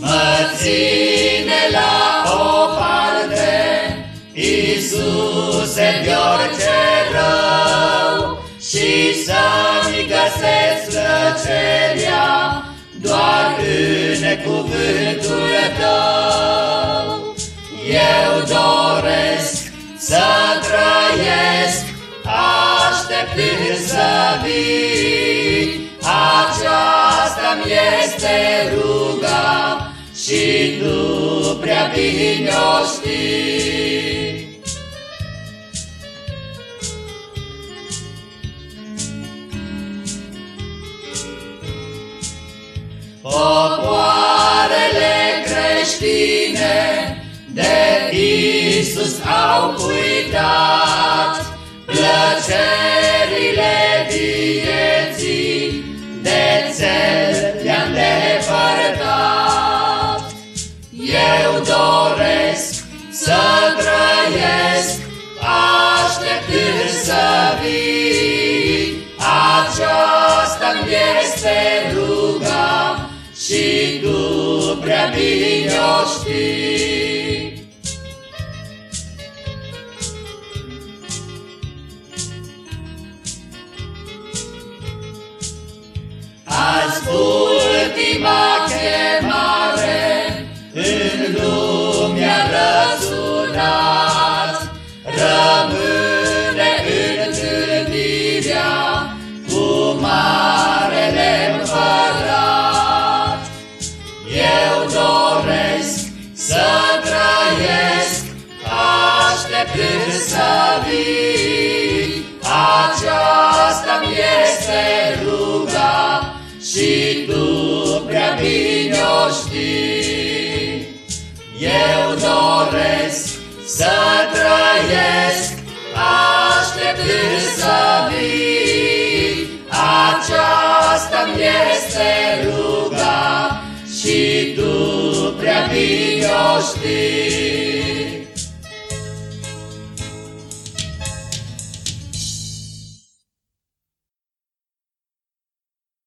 Mă ține la o parte, Iisuse, de orice rău, Și să-mi găsesc plăcerea Doar în cuvântul Tău. Eu doresc să trăiesc, așteptând să vii, Aceasta-mi este ruga, și tu prea bine o știi. Popoarele creștine de Isus au uitat plăcerile vieții doresc să trăiesc, așteptând să vii. Aceasta-mi este ruga și tu prea bine o știi. Azi așteptând să vii, aceasta-mi este ruga și tu prea bine o știi. Eu doresc să trăiesc, așteptând să vii. Aceasta-mi este ruga și tu prea bine o știi.